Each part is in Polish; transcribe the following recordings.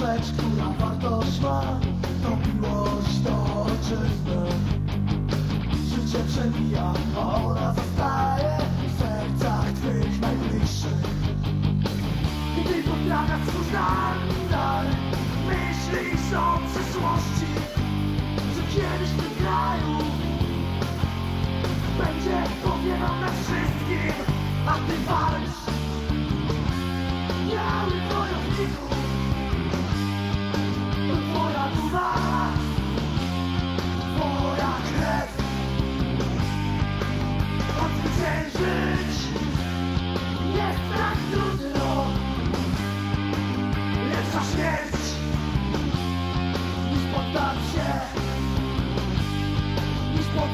wartość ma To miłość do ojczyzny Życie przemija, a ona zostaje W sercach twych najbliższych. Gdy potrafię swój nadal Myślisz o przyszłości Że kiedyś w tym kraju Będzie powiewał nad wszystkim A ty walcz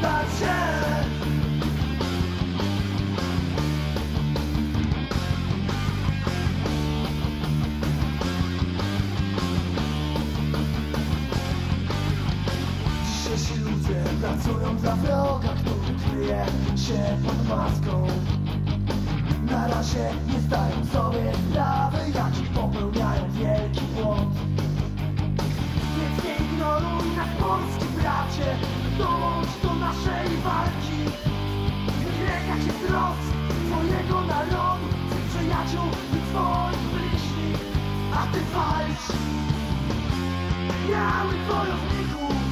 Poddać się Dzisiejsi ludzie pracują dla wroga, który kryje się pod maską. Na razie nie zdają sobie sprawy, jaki popełniają wielki błąd. Więc nie ignoruj nas polski bracie, dołącz do naszej walki. W rękach jest los twojego narodu, twych przyjaciół i twoich bliźnich. A ty walcz, biały wojowniku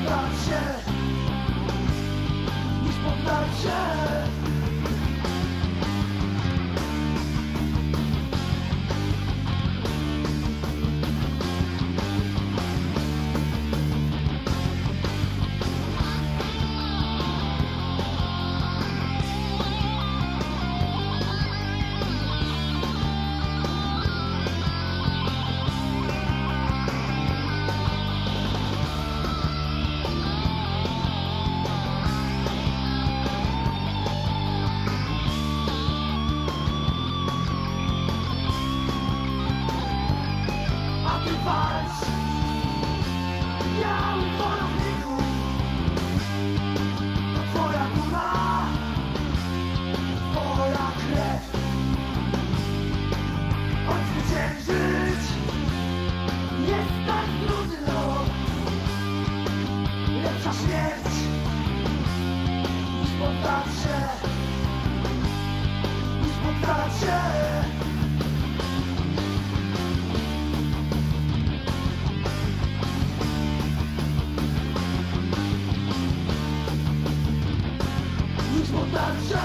niż poddać się. Niż poddać się walcz Biały wojowniku To twoja duma Twoja krew Odzwyciężyć Jest tak trudno Lepsza śmierć Niż się such a